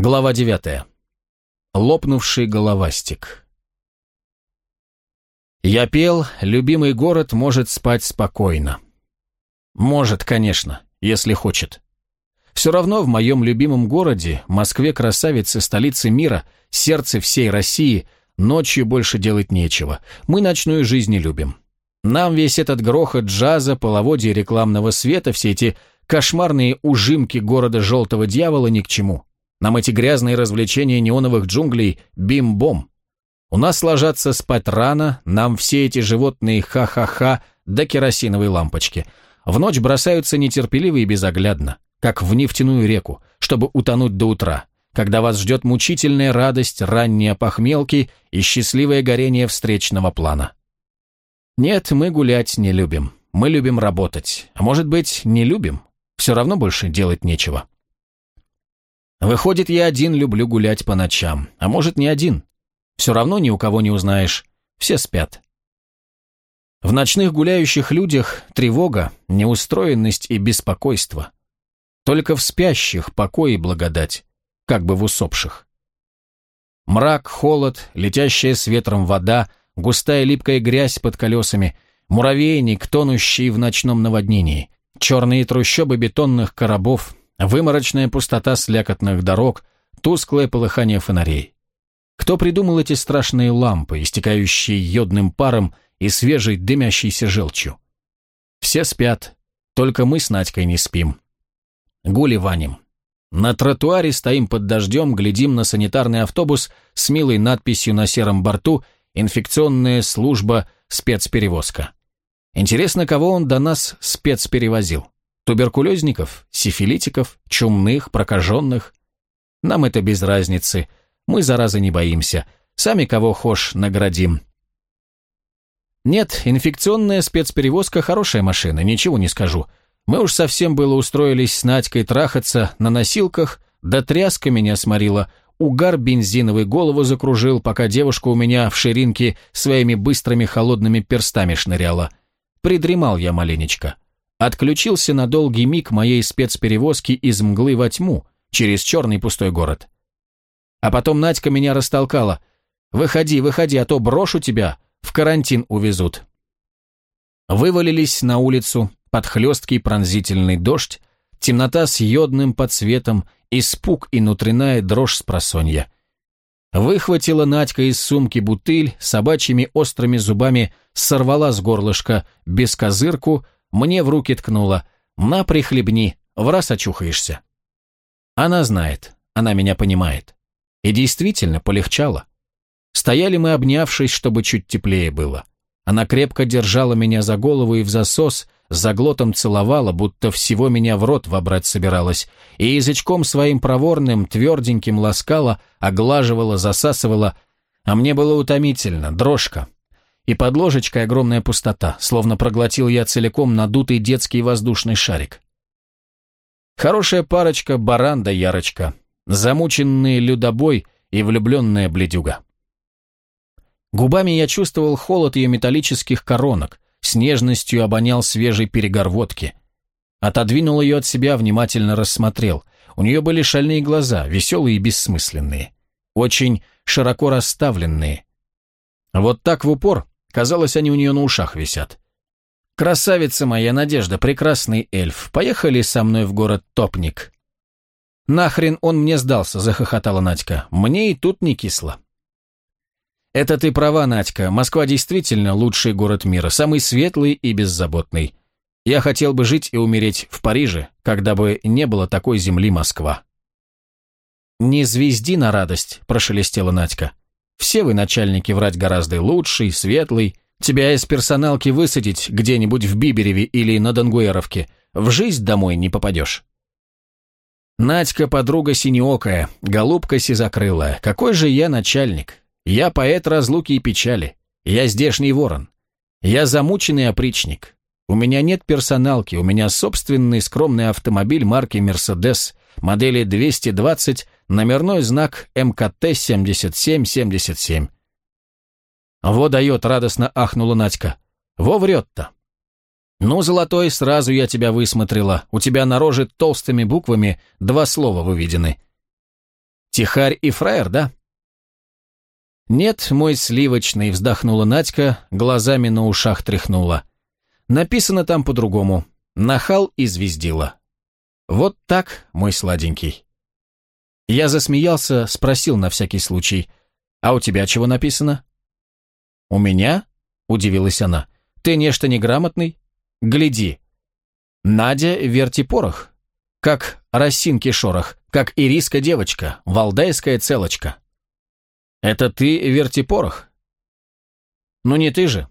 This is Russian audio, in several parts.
Глава 9. Лопнувший головастик. Я пел, любимый город может спать спокойно. Может, конечно, если хочет. Все равно в моем любимом городе, Москве красавице, столице мира, сердце всей России, ночью больше делать нечего. Мы ночную жизнь не любим. Нам весь этот грохот джаза, половодья рекламного света, все эти кошмарные ужимки города желтого дьявола ни к чему. Нам эти грязные развлечения неоновых джунглей бим-бом. У нас ложатся спать рано, нам все эти животные ха-ха-ха до керосиновой лампочки. В ночь бросаются нетерпеливо и безоглядно, как в нефтяную реку, чтобы утонуть до утра, когда вас ждет мучительная радость, ранние похмелки и счастливое горение встречного плана. Нет, мы гулять не любим. Мы любим работать. А может быть, не любим? Все равно больше делать нечего. Выходит, я один люблю гулять по ночам, а может, не один. Все равно ни у кого не узнаешь, все спят. В ночных гуляющих людях тревога, неустроенность и беспокойство. Только в спящих покой и благодать, как бы в усопших. Мрак, холод, летящая с ветром вода, густая липкая грязь под колесами, муравейник, тонущий в ночном наводнении, черные трущобы бетонных коробов, Выморочная пустота слякотных дорог, тусклое полыхание фонарей. Кто придумал эти страшные лампы, истекающие йодным паром и свежей дымящейся желчью? Все спят, только мы с Надькой не спим. Гули ваним. На тротуаре стоим под дождем, глядим на санитарный автобус с милой надписью на сером борту «Инфекционная служба спецперевозка». Интересно, кого он до нас спецперевозил? Туберкулезников, сифилитиков, чумных, прокаженных. Нам это без разницы. Мы заразы не боимся. Сами кого хошь наградим. Нет, инфекционная спецперевозка хорошая машина, ничего не скажу. Мы уж совсем было устроились с Надькой трахаться на носилках, да тряска меня сморила, угар бензиновый голову закружил, пока девушка у меня в ширинке своими быстрыми холодными перстами шныряла. Придремал я маленечко. Отключился на долгий миг моей спецперевозки из мглы во тьму, через черный пустой город. А потом Надька меня растолкала. «Выходи, выходи, а то брошу тебя, в карантин увезут». Вывалились на улицу под хлесткий пронзительный дождь, темнота с йодным подсветом, испуг и внутренняя дрожь с просонья. Выхватила Надька из сумки бутыль, собачьими острыми зубами сорвала с горлышка бескозырку, мне в руки ткнула. «На, прихлебни, в раз очухаешься». Она знает, она меня понимает. И действительно полегчало. Стояли мы, обнявшись, чтобы чуть теплее было. Она крепко держала меня за голову и в засос, за глотом целовала, будто всего меня в рот вобрать собиралась, и язычком своим проворным, тверденьким ласкала, оглаживала, засасывала, а мне было утомительно, дрожка, и под ложечкой огромная пустота, словно проглотил я целиком надутый детский воздушный шарик. Хорошая парочка баран да ярочка, замученный людобой и влюбленная бледюга. Губами я чувствовал холод ее металлических коронок, с нежностью обонял свежий перегор водки. Отодвинул ее от себя, внимательно рассмотрел. У нее были шальные глаза, веселые и бессмысленные. Очень широко расставленные. Вот так в упор Казалось, они у нее на ушах висят. «Красавица моя Надежда, прекрасный эльф, поехали со мной в город Топник». «Нахрен он мне сдался», — захохотала Надька. «Мне и тут не кисло». «Это ты права, Надька. Москва действительно лучший город мира, самый светлый и беззаботный. Я хотел бы жить и умереть в Париже, когда бы не было такой земли Москва». «Не звезди на радость», — прошелестела Надька. Все вы, начальники, врать гораздо лучший, светлый. Тебя из персоналки высадить где-нибудь в Бибереве или на Дангуэровке. В жизнь домой не попадешь. Надька подруга синеокая, голубка сизокрылая. Какой же я начальник? Я поэт разлуки и печали. Я здешний ворон. Я замученный опричник. У меня нет персоналки, у меня собственный скромный автомобиль марки «Мерседес», модели 220 Номерной знак МКТ-7777. «Во дает», — радостно ахнула Надька. «Во врет-то». «Ну, золотой, сразу я тебя высмотрела. У тебя на роже толстыми буквами два слова выведены». Тихарь и фраер, да?» «Нет, мой сливочный», — вздохнула Надька, глазами на ушах тряхнула. «Написано там по-другому. Нахал и звездила. Вот так, мой сладенький». Я засмеялся, спросил на всякий случай. «А у тебя чего написано?» «У меня?» — удивилась она. «Ты нечто неграмотный? Гляди. Надя верти порох. Как росинки шорох, как ириска девочка, валдайская целочка». «Это ты верти порох?» «Ну не ты же.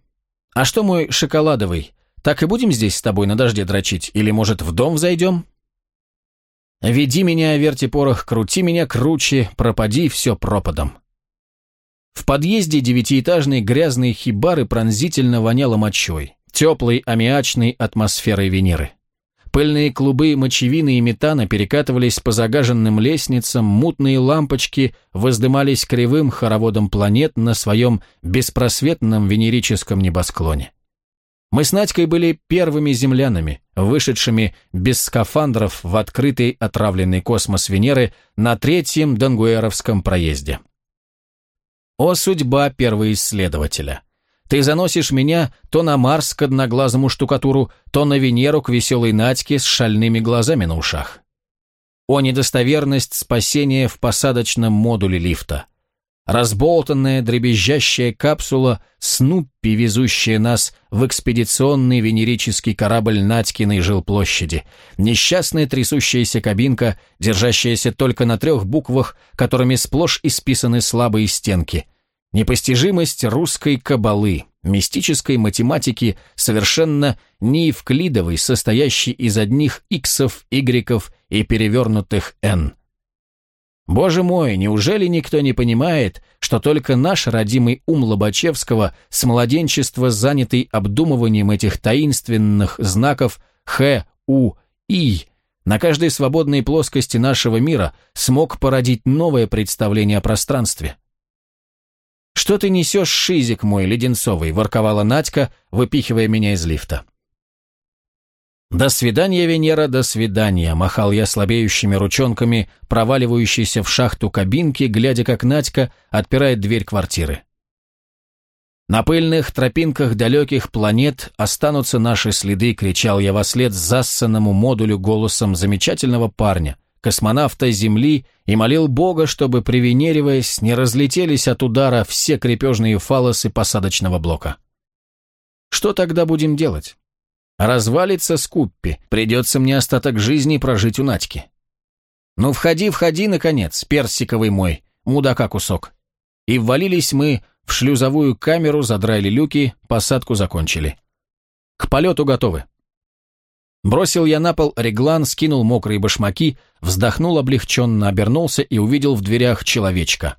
А что мой шоколадовый? Так и будем здесь с тобой на дожде дрочить? Или, может, в дом зайдем?» «Веди меня, верти порох, крути меня круче, пропади все пропадом». В подъезде девятиэтажной грязной хибары пронзительно воняло мочой, теплой аммиачной атмосферой Венеры. Пыльные клубы мочевины и метана перекатывались по загаженным лестницам, мутные лампочки воздымались кривым хороводом планет на своем беспросветном венерическом небосклоне. Мы с Надькой были первыми землянами, вышедшими без скафандров в открытый отравленный космос Венеры на третьем Дангуэровском проезде. О судьба первоисследователя! Ты заносишь меня то на Марс к одноглазому штукатуру, то на Венеру к веселой Надьке с шальными глазами на ушах. О недостоверность спасения в посадочном модуле лифта! Разболтанная дребезжащая капсула Снуппи, везущая нас в экспедиционный венерический корабль Надькиной жилплощади, несчастная трясущаяся кабинка, держащаяся только на трех буквах, которыми сплошь исписаны слабые стенки, непостижимость русской кабалы, мистической математики, совершенно неевклидовой, состоящей из одних иксов, игреков и перевернутых «н». Боже мой, неужели никто не понимает, что только наш родимый ум Лобачевского с младенчества занятый обдумыванием этих таинственных знаков Х, У, И на каждой свободной плоскости нашего мира смог породить новое представление о пространстве? «Что ты несешь, шизик мой, леденцовый?» – ворковала Надька, выпихивая меня из лифта. «До свидания, Венера, до свидания!» – махал я слабеющими ручонками, проваливающейся в шахту кабинки, глядя, как Надька отпирает дверь квартиры. «На пыльных тропинках далеких планет останутся наши следы», – кричал я вослед зассанному модулю голосом замечательного парня, космонавта Земли, и молил Бога, чтобы, привенериваясь, не разлетелись от удара все крепежные фалосы посадочного блока. «Что тогда будем делать?» Развалится Скуппи, придется мне остаток жизни прожить у Надьки. Ну, входи, входи, наконец, персиковый мой, мудака кусок. И ввалились мы в шлюзовую камеру, задрали люки, посадку закончили. К полету готовы. Бросил я на пол реглан, скинул мокрые башмаки, вздохнул облегченно, обернулся и увидел в дверях человечка.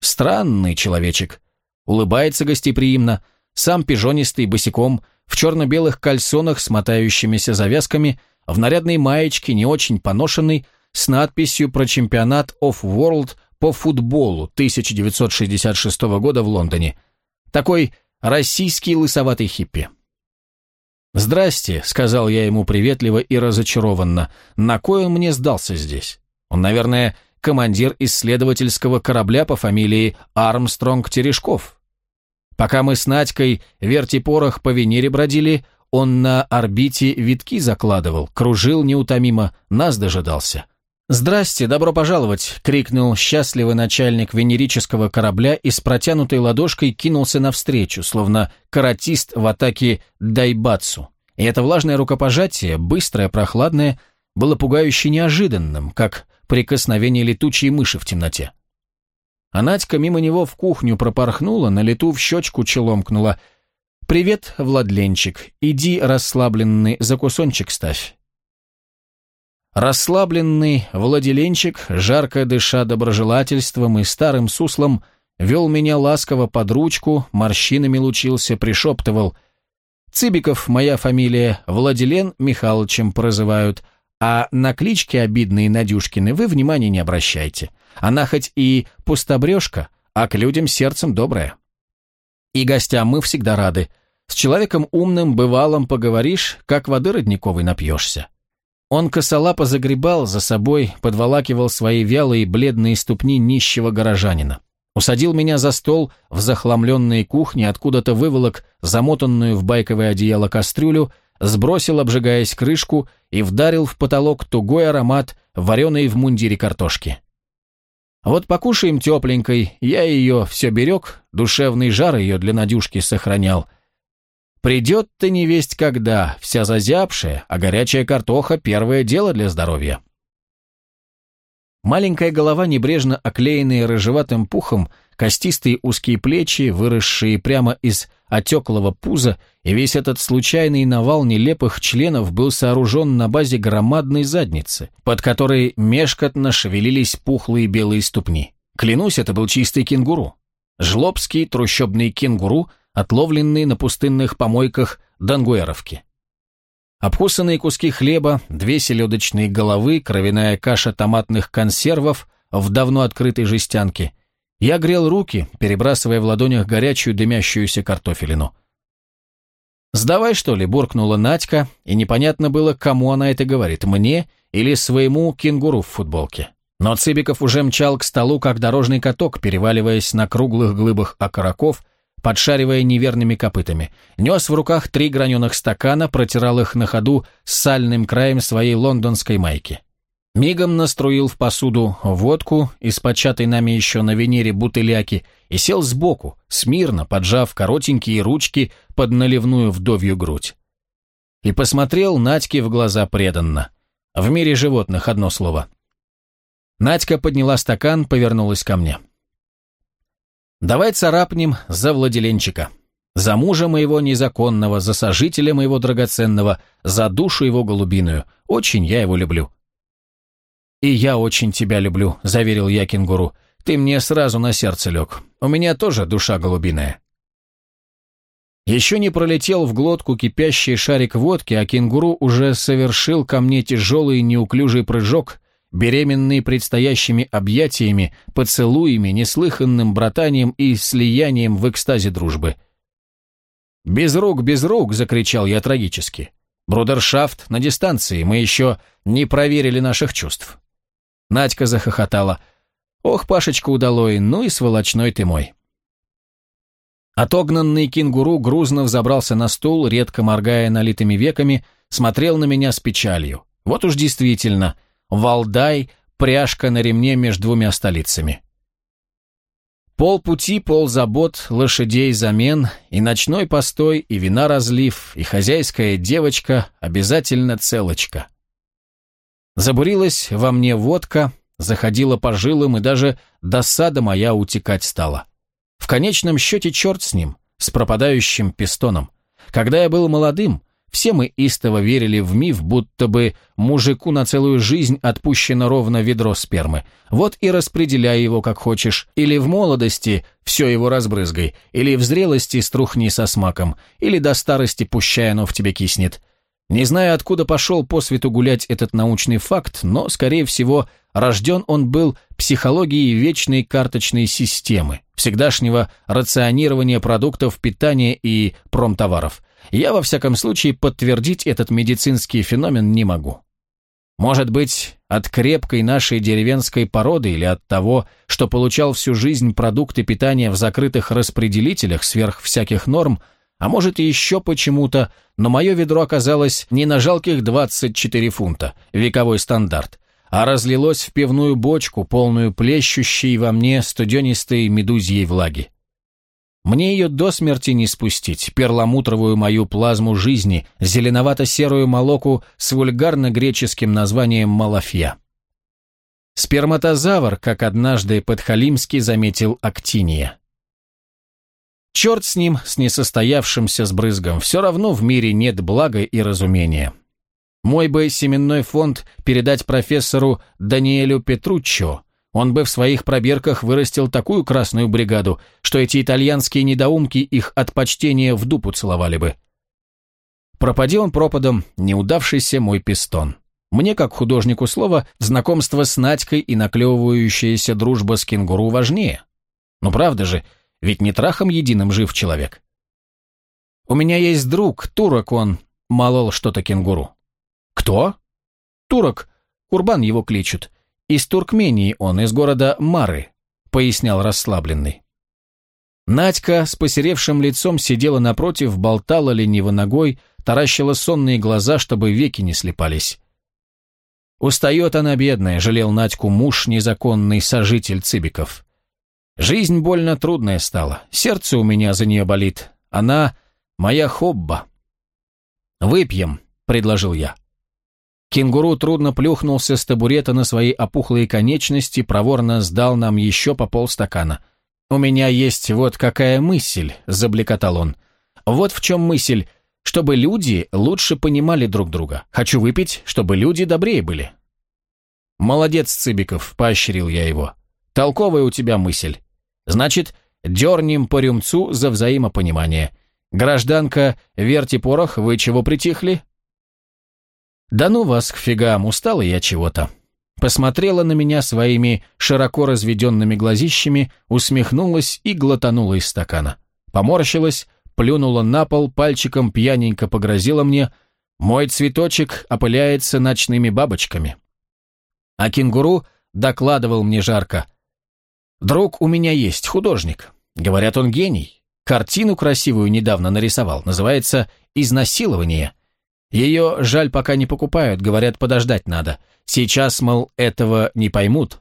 Странный человечек. Улыбается гостеприимно, сам пижонистый, босиком, в черно-белых кальсонах с мотающимися завязками, в нарядной маечке, не очень поношенной, с надписью про чемпионат of World по футболу 1966 года в Лондоне. Такой российский лысоватый хиппи. «Здрасте», — сказал я ему приветливо и разочарованно. «На кой он мне сдался здесь? Он, наверное, командир исследовательского корабля по фамилии Армстронг-Терешков. Пока мы с Надькой вертипорох по Венере бродили, он на орбите витки закладывал, кружил неутомимо, нас дожидался. «Здрасте, добро пожаловать!» — крикнул счастливый начальник венерического корабля и с протянутой ладошкой кинулся навстречу, словно каратист в атаке Дайбацу. И это влажное рукопожатие, быстрое, прохладное, было пугающе неожиданным, как прикосновение летучей мыши в темноте. А Надька мимо него в кухню пропорхнула, на лету в щечку челомкнула. «Привет, Владленчик, иди расслабленный, за кусончик ставь». Расслабленный Владиленчик, жарко дыша доброжелательством и старым суслом, вел меня ласково под ручку, морщинами лучился, пришептывал. «Цыбиков моя фамилия, Владилен Михайловичем прозывают, а на клички обидные Надюшкины вы внимания не обращайте. Она хоть и пустобрежка, а к людям сердцем добрая. И гостям мы всегда рады. С человеком умным, бывалым поговоришь, как воды родниковой напьешься. Он косолапо загребал за собой, подволакивал свои вялые бледные ступни нищего горожанина. Усадил меня за стол в захламленной кухне, откуда-то выволок замотанную в байковое одеяло кастрюлю, сбросил, обжигаясь крышку, и вдарил в потолок тугой аромат, вареной в мундире картошки. Вот покушаем тепленькой, я ее все берег, душевный жар ее для Надюшки сохранял — Придет ты невесть когда, вся зазябшая, а горячая картоха – первое дело для здоровья. Маленькая голова, небрежно оклеенная рыжеватым пухом, костистые узкие плечи, выросшие прямо из отеклого пуза, и весь этот случайный навал нелепых членов был сооружен на базе громадной задницы, под которой мешкотно шевелились пухлые белые ступни. Клянусь, это был чистый кенгуру. Жлобский трущобный кенгуру – отловленные на пустынных помойках Дангуэровки. Обкусанные куски хлеба, две селедочные головы, кровяная каша томатных консервов в давно открытой жестянке. Я грел руки, перебрасывая в ладонях горячую дымящуюся картофелину. «Сдавай, что ли?» – буркнула Надька, и непонятно было, кому она это говорит, мне или своему кенгуру в футболке. Но Цыбиков уже мчал к столу, как дорожный каток, переваливаясь на круглых глыбах окороков, подшаривая неверными копытами. Нес в руках три граненых стакана, протирал их на ходу с сальным краем своей лондонской майки. Мигом наструил в посуду водку из початой нами еще на Венере бутыляки и сел сбоку, смирно, поджав коротенькие ручки под наливную вдовью грудь. И посмотрел Надьке в глаза преданно. В мире животных одно слово. Надька подняла стакан, повернулась ко мне. — Давай царапнем за владеленчика. За мужа моего незаконного, за сожителя моего драгоценного, за душу его голубиную. Очень я его люблю». «И я очень тебя люблю», — заверил я кенгуру. «Ты мне сразу на сердце лег. У меня тоже душа голубиная». Еще не пролетел в глотку кипящий шарик водки, а кенгуру уже совершил ко мне тяжелый неуклюжий прыжок, беременный предстоящими объятиями, поцелуями, неслыханным братанием и слиянием в экстазе дружбы. «Без рук, без рук!» — закричал я трагически. «Брудершафт на дистанции, мы еще не проверили наших чувств». Надька захохотала. «Ох, Пашечка удалой, ну и сволочной ты мой». Отогнанный кенгуру грузно взобрался на стул, редко моргая налитыми веками, смотрел на меня с печалью. Вот уж действительно — Валдай, пряжка на ремне между двумя столицами. Полпути, ползабот, лошадей замен, и ночной постой, и вина разлив, и хозяйская девочка обязательно целочка. Забурилась во мне водка, заходила по жилам, и даже досада моя утекать стала. В конечном счете черт с ним, с пропадающим пистоном. Когда я был молодым, все мы истово верили в миф, будто бы мужику на целую жизнь отпущено ровно ведро спермы. Вот и распределяй его как хочешь. Или в молодости все его разбрызгай, или в зрелости струхни со смаком, или до старости пущай оно в тебе киснет. Не знаю, откуда пошел по свету гулять этот научный факт, но, скорее всего, рожден он был психологией вечной карточной системы, всегдашнего рационирования продуктов питания и промтоваров – я, во всяком случае, подтвердить этот медицинский феномен не могу. Может быть, от крепкой нашей деревенской породы или от того, что получал всю жизнь продукты питания в закрытых распределителях сверх всяких норм, а может и еще почему-то, но мое ведро оказалось не на жалких 24 фунта, вековой стандарт, а разлилось в пивную бочку, полную плещущей во мне студенистой медузьей влаги. Мне ее до смерти не спустить, перламутровую мою плазму жизни, зеленовато-серую молоку с вульгарно-греческим названием малафья. Сперматозавр, как однажды подхалимский заметил Актиния. Черт с ним, с несостоявшимся сбрызгом, все равно в мире нет блага и разумения. Мой бы семенной фонд передать профессору Даниэлю Петруччо, он бы в своих пробирках вырастил такую красную бригаду, что эти итальянские недоумки их от почтения в дупу целовали бы. Пропади он пропадом, неудавшийся мой пистон. Мне, как художнику слова, знакомство с Надькой и наклевывающаяся дружба с кенгуру важнее. Ну правда же, ведь не трахом единым жив человек. У меня есть друг, турок он, молол что-то кенгуру. Кто? Турок, Курбан его кличут. Из Туркмении он, из города Мары, пояснял расслабленный. Надька с посеревшим лицом сидела напротив, болтала лениво ногой, таращила сонные глаза, чтобы веки не слепались. Устает она, бедная, жалел Надьку муж, незаконный сожитель Цыбиков. Жизнь больно трудная стала, сердце у меня за нее болит. Она моя хобба. «Выпьем», — предложил я. Кенгуру трудно плюхнулся с табурета на свои опухлые конечности, проворно сдал нам еще по полстакана. «У меня есть вот какая мысль», — заблекотал он. «Вот в чем мысль чтобы люди лучше понимали друг друга. Хочу выпить, чтобы люди добрее были». «Молодец, Цыбиков», — поощрил я его. «Толковая у тебя мысль. Значит, дернем по рюмцу за взаимопонимание. Гражданка, верьте порох, вы чего притихли?» «Да ну вас к фигам, устала я чего-то». Посмотрела на меня своими широко разведенными глазищами, усмехнулась и глотанула из стакана. Поморщилась, плюнула на пол, пальчиком пьяненько погрозила мне «Мой цветочек опыляется ночными бабочками». А кенгуру докладывал мне жарко «Друг у меня есть, художник. Говорят, он гений. Картину красивую недавно нарисовал, называется «Изнасилование». Ее, жаль, пока не покупают, говорят, подождать надо. Сейчас, мол, этого не поймут».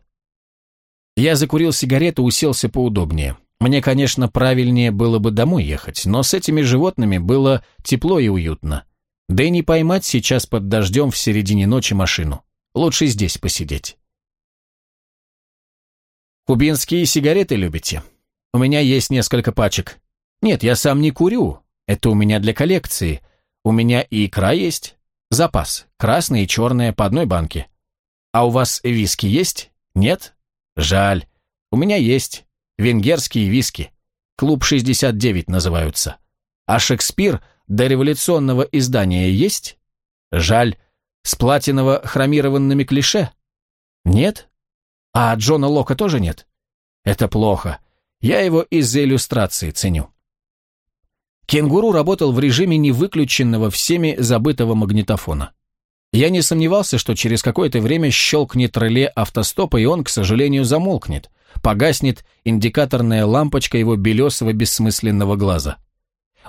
Я закурил сигарету, уселся поудобнее. Мне, конечно, правильнее было бы домой ехать, но с этими животными было тепло и уютно. Да и не поймать сейчас под дождем в середине ночи машину. Лучше здесь посидеть. Кубинские сигареты любите? У меня есть несколько пачек. Нет, я сам не курю. Это у меня для коллекции. У меня и икра есть. Запас. Красная и черная по одной банке. А у вас виски есть? Нет? Жаль. У меня есть. Венгерские виски. Клуб 69 называются. А Шекспир до революционного издания есть? Жаль. С платиново-хромированными клише? Нет? А Джона Лока тоже нет? Это плохо. Я его из-за иллюстрации ценю. Кенгуру работал в режиме невыключенного всеми забытого магнитофона. Я не сомневался, что через какое-то время щелкнет реле автостопа, и он, к сожалению, замолкнет погаснет индикаторная лампочка его белесого бессмысленного глаза.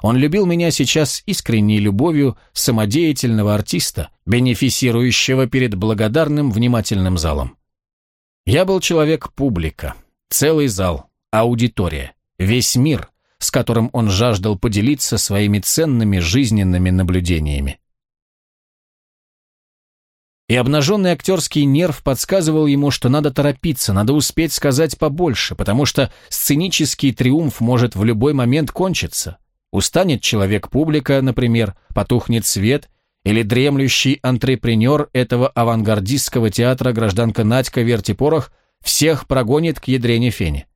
Он любил меня сейчас искренней любовью самодеятельного артиста, бенефицирующего перед благодарным внимательным залом. Я был человек-публика, целый зал, аудитория, весь мир, с которым он жаждал поделиться своими ценными жизненными наблюдениями. И обнаженный актерский нерв подсказывал ему, что надо торопиться, надо успеть сказать побольше, потому что сценический триумф может в любой момент кончиться. Устанет человек-публика, например, потухнет свет, или дремлющий антрепренер этого авангардистского театра гражданка Надька Вертипорох всех прогонит к ядрене фене.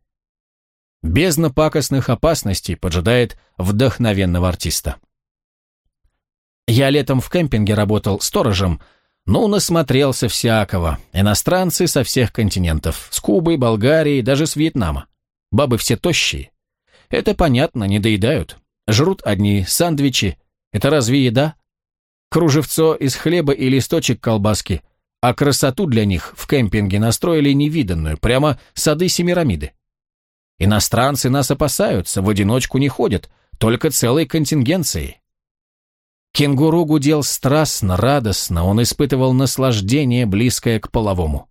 Бездна пакостных опасностей поджидает вдохновенного артиста. Я летом в кемпинге работал сторожем, ну, насмотрелся всякого. Иностранцы со всех континентов. С Кубы, Болгарии, даже с Вьетнама. Бабы все тощие. Это понятно, не доедают. Жрут одни сандвичи. Это разве еда? Кружевцо из хлеба и листочек колбаски. А красоту для них в кемпинге настроили невиданную, прямо сады Семирамиды. Иностранцы нас опасаются, в одиночку не ходят, только целой контингенцией. Кенгуру гудел страстно, радостно, он испытывал наслаждение, близкое к половому.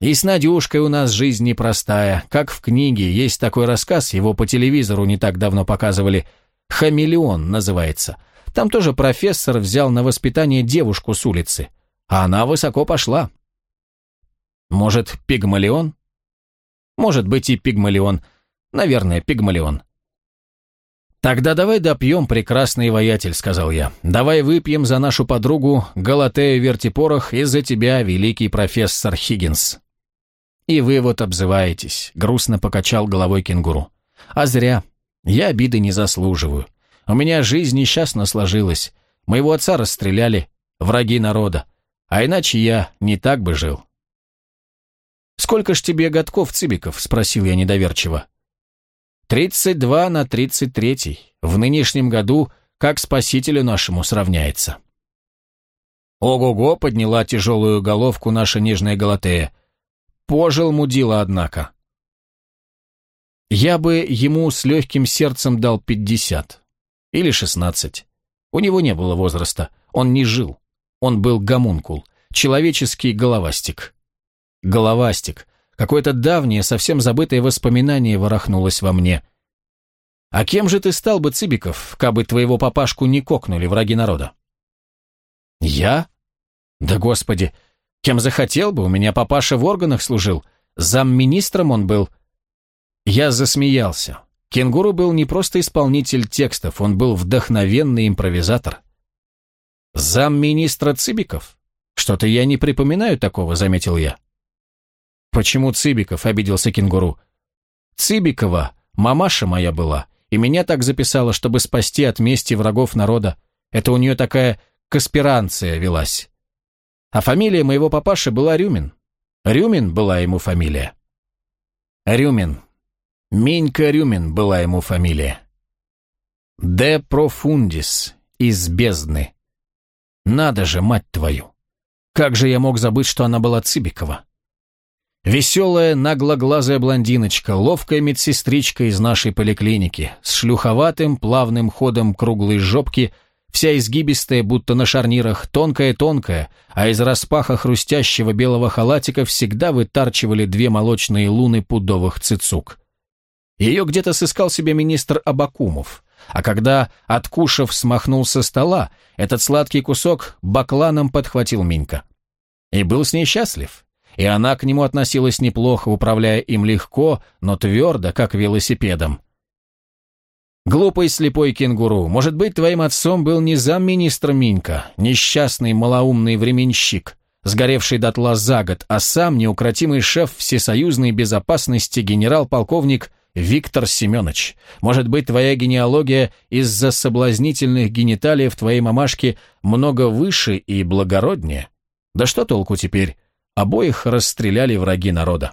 И с Надюшкой у нас жизнь непростая, как в книге, есть такой рассказ, его по телевизору не так давно показывали, «Хамелеон» называется. Там тоже профессор взял на воспитание девушку с улицы, а она высоко пошла. Может, пигмалион? Может быть и пигмалион. Наверное, пигмалион. «Тогда давай допьем, прекрасный воятель», — сказал я. «Давай выпьем за нашу подругу Галатею Вертипорох и за тебя, великий профессор Хиггинс». «И вы вот обзываетесь», — грустно покачал головой кенгуру. «А зря. Я обиды не заслуживаю. У меня жизнь несчастно сложилась. Моего отца расстреляли, враги народа. А иначе я не так бы жил». «Сколько ж тебе годков, Цибиков?» — спросил я недоверчиво. 32 на 33. В нынешнем году как спасителю нашему сравняется. Ого-го, подняла тяжелую головку наша нежная Галатея. Пожил мудила, однако. Я бы ему с легким сердцем дал пятьдесят. Или шестнадцать. У него не было возраста, он не жил. Он был гомункул, человеческий головастик. Головастик. Какое-то давнее, совсем забытое воспоминание ворохнулось во мне. А кем же ты стал бы, Цибиков, кабы твоего папашку не кокнули враги народа? Я? Да господи, кем захотел бы, у меня папаша в органах служил, замминистром он был. Я засмеялся. Кенгуру был не просто исполнитель текстов, он был вдохновенный импровизатор. Замминистра Цибиков? Что-то я не припоминаю такого, заметил я. «Почему Цибиков?» – обиделся кенгуру. «Цибикова, мамаша моя была, и меня так записала, чтобы спасти от мести врагов народа. Это у нее такая конспиранция велась. А фамилия моего папаши была Рюмин. Рюмин была ему фамилия». «Рюмин. Менька Рюмин была ему фамилия». «Де профундис, из бездны». Надо же, мать твою! Как же я мог забыть, что она была Цибикова? Веселая, наглоглазая блондиночка, ловкая медсестричка из нашей поликлиники, с шлюховатым, плавным ходом круглой жопки, вся изгибистая, будто на шарнирах, тонкая-тонкая, а из распаха хрустящего белого халатика всегда вытарчивали две молочные луны пудовых цицук. Ее где-то сыскал себе министр Абакумов, а когда, откушав, смахнул со стола, этот сладкий кусок бакланом подхватил Минька. И был с ней счастлив и она к нему относилась неплохо, управляя им легко, но твердо, как велосипедом. «Глупый слепой кенгуру, может быть, твоим отцом был не замминистра Минька, несчастный малоумный временщик, сгоревший дотла за год, а сам неукротимый шеф всесоюзной безопасности генерал-полковник Виктор Семенович. Может быть, твоя генеалогия из-за соблазнительных гениталиев твоей мамашки много выше и благороднее? Да что толку теперь? Обоих расстреляли враги народа.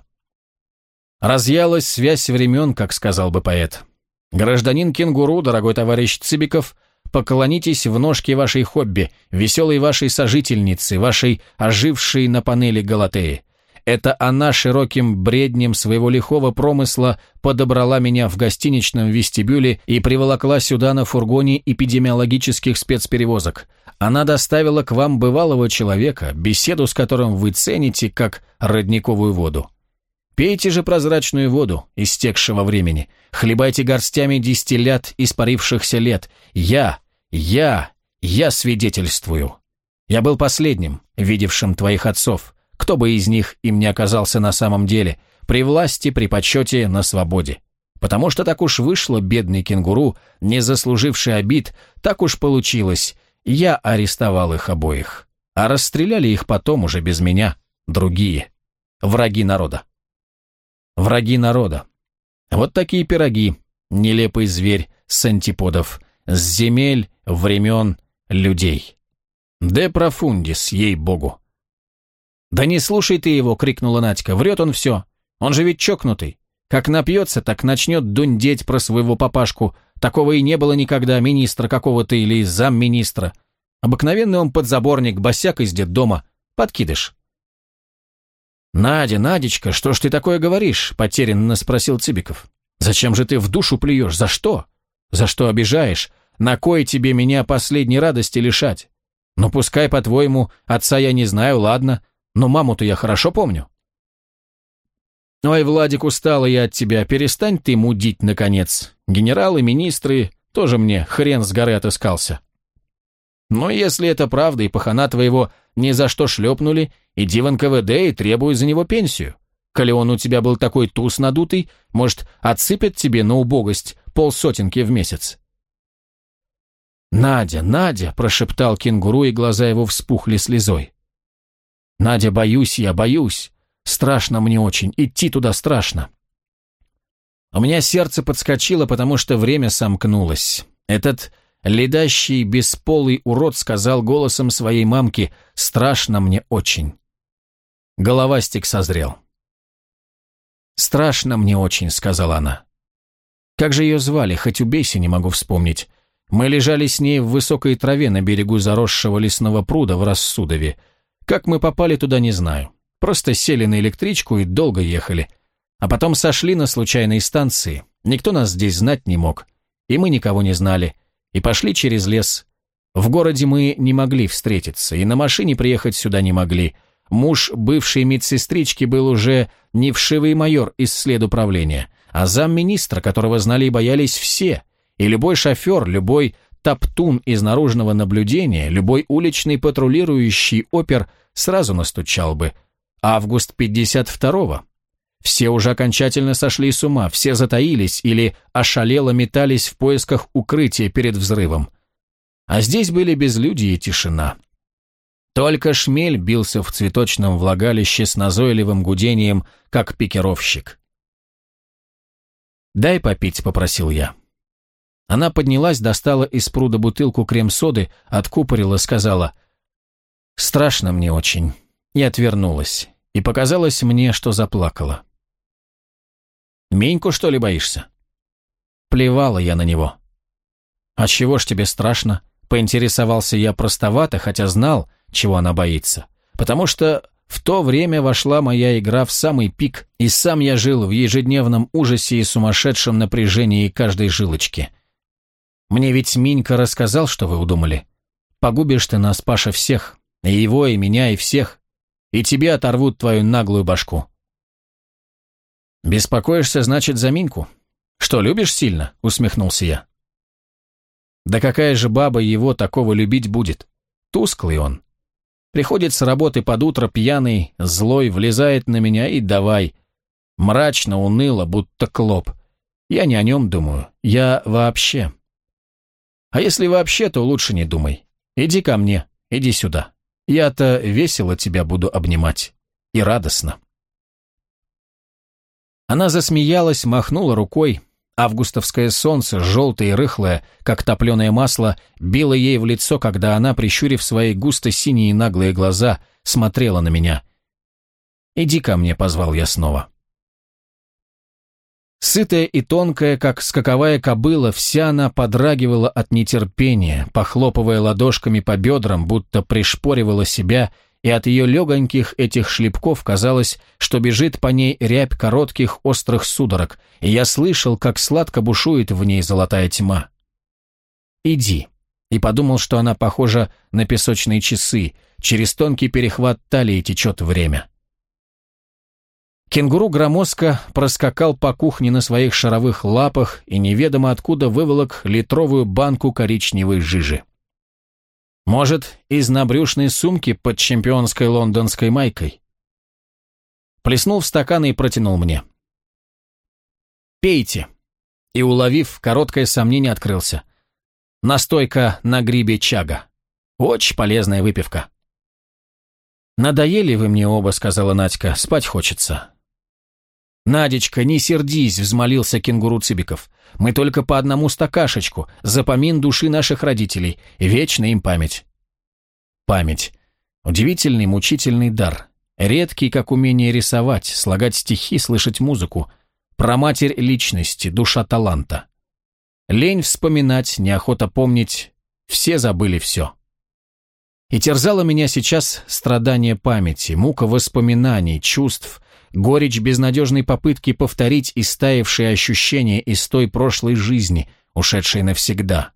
Разъялась связь времен, как сказал бы поэт. Гражданин кенгуру, дорогой товарищ Цибиков, поклонитесь в ножке вашей хобби, веселой вашей сожительницы, вашей ожившей на панели Галатеи. Это она широким бреднем своего лихого промысла подобрала меня в гостиничном вестибюле и приволокла сюда на фургоне эпидемиологических спецперевозок. Она доставила к вам бывалого человека, беседу с которым вы цените как родниковую воду. Пейте же прозрачную воду, истекшего времени. Хлебайте горстями дистиллят испарившихся лет. Я, я, я свидетельствую. Я был последним, видевшим твоих отцов. Кто бы из них им не оказался на самом деле, при власти, при почете, на свободе. Потому что так уж вышло, бедный кенгуру, не заслуживший обид, так уж получилось, я арестовал их обоих. А расстреляли их потом уже без меня, другие. Враги народа. Враги народа. Вот такие пироги, нелепый зверь с антиподов, с земель, времен, людей. Де профундис, ей-богу. «Да не слушай ты его!» — крикнула Надька. «Врет он все. Он же ведь чокнутый. Как напьется, так начнет дундеть про своего папашку. Такого и не было никогда, министра какого-то или замминистра. Обыкновенный он подзаборник, босяк из детдома. Подкидыш. «Надя, Надечка, что ж ты такое говоришь?» — потерянно спросил Цибиков. «Зачем же ты в душу плюешь? За что? За что обижаешь? На кой тебе меня последней радости лишать? Ну, пускай, по-твоему, отца я не знаю, ладно, но маму-то я хорошо помню». «Ой, Владик, устала я от тебя, перестань ты мудить, наконец. Генералы, министры, тоже мне хрен с горы отыскался». «Но если это правда, и пахана твоего ни за что шлепнули, иди в НКВД и требуй за него пенсию. Коли он у тебя был такой туз надутый, может, отсыпят тебе на убогость полсотенки в месяц». «Надя, Надя!» – прошептал кенгуру, и глаза его вспухли слезой. «Надя, боюсь я, боюсь. Страшно мне очень, идти туда страшно. У меня сердце подскочило, потому что время сомкнулось. Этот ледащий бесполый урод сказал голосом своей мамки «Страшно мне очень». Головастик созрел. «Страшно мне очень», — сказала она. Как же ее звали, хоть убейся, не могу вспомнить. Мы лежали с ней в высокой траве на берегу заросшего лесного пруда в Рассудове. Как мы попали туда, не знаю. Просто сели на электричку и долго ехали. А потом сошли на случайной станции. Никто нас здесь знать не мог. И мы никого не знали. И пошли через лес. В городе мы не могли встретиться, и на машине приехать сюда не могли. Муж бывшей медсестрички был уже не вшивый майор из следуправления, а замминистра, которого знали и боялись все. И любой шофер, любой топтун из наружного наблюдения, любой уличный патрулирующий опер сразу настучал бы. Август 52-го. Все уже окончательно сошли с ума, все затаились или ошалело метались в поисках укрытия перед взрывом. А здесь были безлюдье и тишина. Только шмель бился в цветочном влагалище с назойливым гудением, как пикировщик. «Дай попить», — попросил я. Она поднялась, достала из пруда бутылку крем-соды, откупорила, сказала «Страшно мне очень», и отвернулась, и показалось мне, что заплакала. «Меньку, что ли, боишься?» Плевала я на него. «А чего ж тебе страшно?» Поинтересовался я простовато, хотя знал, чего она боится. Потому что в то время вошла моя игра в самый пик, и сам я жил в ежедневном ужасе и сумасшедшем напряжении каждой жилочки. Мне ведь Минька рассказал, что вы удумали. Погубишь ты нас, Паша, всех. И его, и меня, и всех. И тебе оторвут твою наглую башку. Беспокоишься, значит, за Миньку? Что, любишь сильно? Усмехнулся я. Да какая же баба его такого любить будет? Тусклый он. Приходит с работы под утро пьяный, злой, влезает на меня и давай. Мрачно, уныло, будто клоп. Я не о нем думаю, я вообще. А если вообще, то лучше не думай. Иди ко мне, иди сюда. Я-то весело тебя буду обнимать. И радостно. Она засмеялась, махнула рукой, Августовское солнце, желтое и рыхлое, как топленое масло, било ей в лицо, когда она, прищурив свои густо-синие наглые глаза, смотрела на меня. «Иди ко мне», — позвал я снова. Сытая и тонкая, как скаковая кобыла, вся она подрагивала от нетерпения, похлопывая ладошками по бедрам, будто пришпоривала себя и от ее легоньких этих шлепков казалось, что бежит по ней рябь коротких острых судорог, и я слышал, как сладко бушует в ней золотая тьма. «Иди», и подумал, что она похожа на песочные часы, через тонкий перехват талии течет время. Кенгуру громоздко проскакал по кухне на своих шаровых лапах и неведомо откуда выволок литровую банку коричневой жижи. Может, из набрюшной сумки под чемпионской лондонской майкой. Плеснул в стакан и протянул мне. «Пейте!» И, уловив короткое сомнение, открылся. Настойка на грибе чага. Очень полезная выпивка. «Надоели вы мне оба», — сказала Надька, — «спать хочется». «Надечка, не сердись», — взмолился кенгуру Цибиков. «Мы только по одному стакашечку, запомин души наших родителей, вечная им память». Память. Удивительный, мучительный дар. Редкий, как умение рисовать, слагать стихи, слышать музыку. Проматерь личности, душа таланта. Лень вспоминать, неохота помнить. Все забыли все. И терзало меня сейчас страдание памяти, мука воспоминаний, чувств, горечь безнадежной попытки повторить истаившие ощущения из той прошлой жизни, ушедшей навсегда.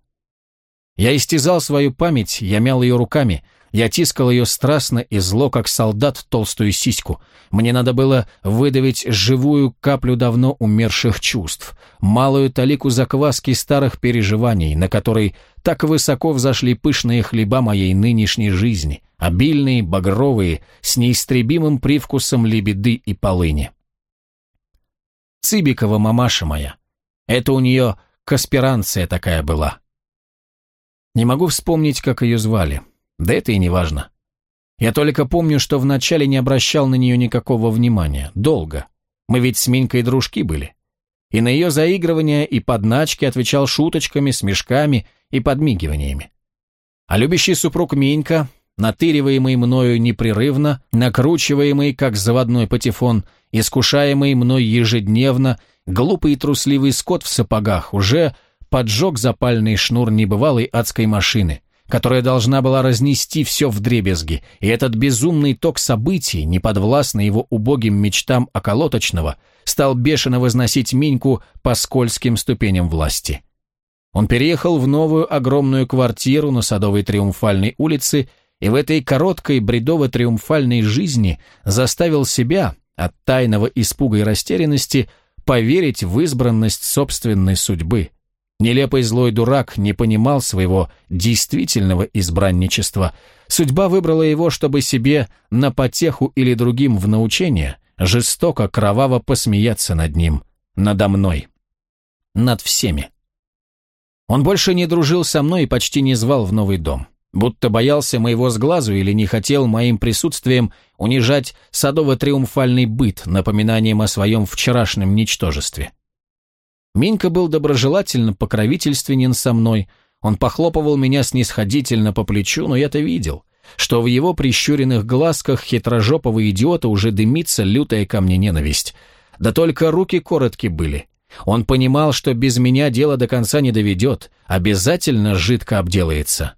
Я истязал свою память, я мял ее руками, я тискал ее страстно и зло, как солдат толстую сиську. Мне надо было выдавить живую каплю давно умерших чувств, малую талику закваски старых переживаний, на которой так высоко взошли пышные хлеба моей нынешней жизни, обильные, багровые, с неистребимым привкусом лебеды и полыни. Цыбикова мамаша моя. Это у нее каспиранция такая была. Не могу вспомнить, как ее звали. Да это и не важно. Я только помню, что вначале не обращал на нее никакого внимания. Долго. Мы ведь с Минькой дружки были. И на ее заигрывания и подначки отвечал шуточками, смешками и подмигиваниями. А любящий супруг Минька, натыриваемый мною непрерывно, накручиваемый, как заводной патефон, искушаемый мной ежедневно, глупый и трусливый скот в сапогах, уже поджег запальный шнур небывалой адской машины, которая должна была разнести все в дребезги, и этот безумный ток событий, не подвластный его убогим мечтам околоточного, стал бешено возносить Миньку по скользким ступеням власти. Он переехал в новую огромную квартиру на Садовой Триумфальной улице и в этой короткой бредово-триумфальной жизни заставил себя, от тайного испуга и растерянности, поверить в избранность собственной судьбы. Нелепый злой дурак не понимал своего действительного избранничества. Судьба выбрала его, чтобы себе на потеху или другим в научение жестоко, кроваво посмеяться над ним, надо мной, над всеми. Он больше не дружил со мной и почти не звал в новый дом. Будто боялся моего сглазу или не хотел моим присутствием унижать садово-триумфальный быт напоминанием о своем вчерашнем ничтожестве. Минька был доброжелательно покровительственен со мной, он похлопывал меня снисходительно по плечу, но я-то видел, что в его прищуренных глазках хитрожопого идиота уже дымится лютая ко мне ненависть. Да только руки коротки были, он понимал, что без меня дело до конца не доведет, обязательно жидко обделается.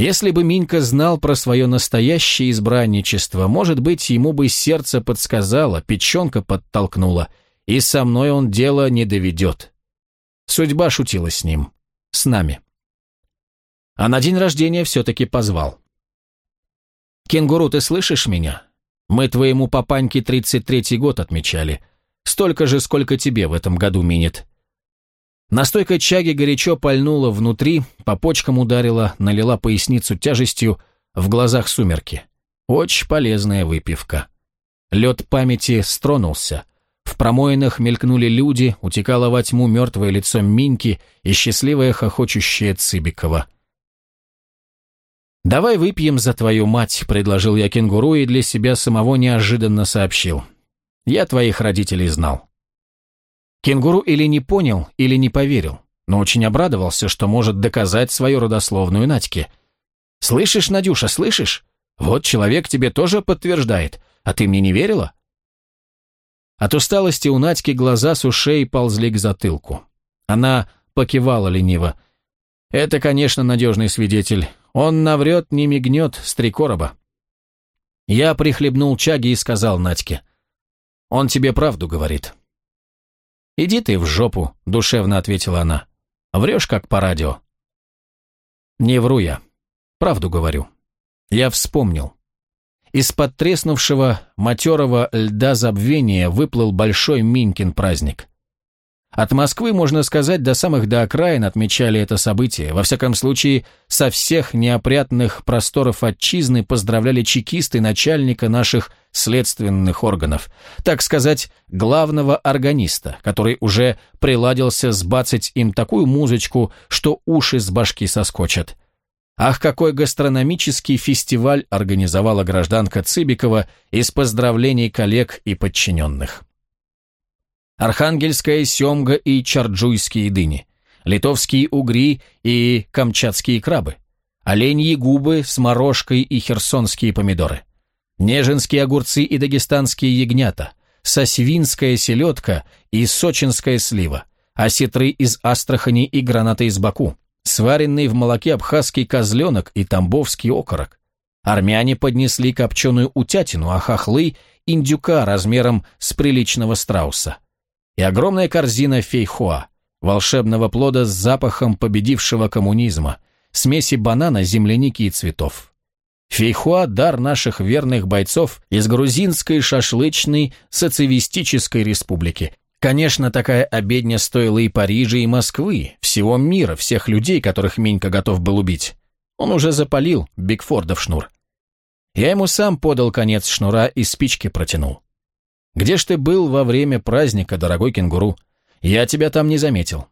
Если бы Минька знал про свое настоящее избранничество, может быть, ему бы сердце подсказало, печенка подтолкнула, и со мной он дело не доведет. Судьба шутила с ним, с нами. А на день рождения все-таки позвал. «Кенгуру, ты слышишь меня? Мы твоему папаньке 33-й год отмечали. Столько же, сколько тебе в этом году минет. Настойка чаги горячо пальнула внутри, по почкам ударила, налила поясницу тяжестью, в глазах сумерки. Очень полезная выпивка. Лед памяти стронулся. В промоинах мелькнули люди, утекало во тьму мертвое лицо Миньки и счастливая хохочущая Цыбикова. «Давай выпьем за твою мать», — предложил я кенгуру и для себя самого неожиданно сообщил. Я твоих родителей знал. Кенгуру или не понял, или не поверил, но очень обрадовался, что может доказать свою родословную Надьке. «Слышишь, Надюша, слышишь? Вот человек тебе тоже подтверждает, а ты мне не верила?» От усталости у Надьки глаза с ушей ползли к затылку. Она покивала лениво. «Это, конечно, надежный свидетель. Он наврет, не мигнет, с три короба». Я прихлебнул чаги и сказал Надьке. Он тебе правду говорит». «Иди ты в жопу», — душевно ответила она. «Врешь, как по радио». «Не вру я. Правду говорю. Я вспомнил. Из-под треснувшего матерого льда забвения выплыл большой Минькин праздник. От Москвы, можно сказать, до самых до окраин отмечали это событие. Во всяком случае, со всех неопрятных просторов отчизны поздравляли чекисты начальника наших следственных органов, так сказать, главного органиста, который уже приладился сбацать им такую музычку, что уши с башки соскочат. Ах, какой гастрономический фестиваль организовала гражданка Цыбикова из поздравлений коллег и подчиненных архангельская семга и чарджуйские дыни, литовские угри и камчатские крабы, оленьи губы с морожкой и херсонские помидоры, неженские огурцы и дагестанские ягнята, сосвинская селедка и сочинская слива, осетры из Астрахани и гранаты из Баку, сваренный в молоке абхазский козленок и тамбовский окорок. Армяне поднесли копченую утятину, а хохлы – индюка размером с приличного страуса – и огромная корзина фейхоа, волшебного плода с запахом победившего коммунизма, смеси банана, земляники и цветов. Фейхоа – дар наших верных бойцов из грузинской шашлычной социалистической республики. Конечно, такая обедня стоила и Парижа, и Москвы, всего мира, всех людей, которых Минька готов был убить. Он уже запалил Бигфордов шнур. Я ему сам подал конец шнура и спички протянул. Где ж ты был во время праздника, дорогой кенгуру? Я тебя там не заметил.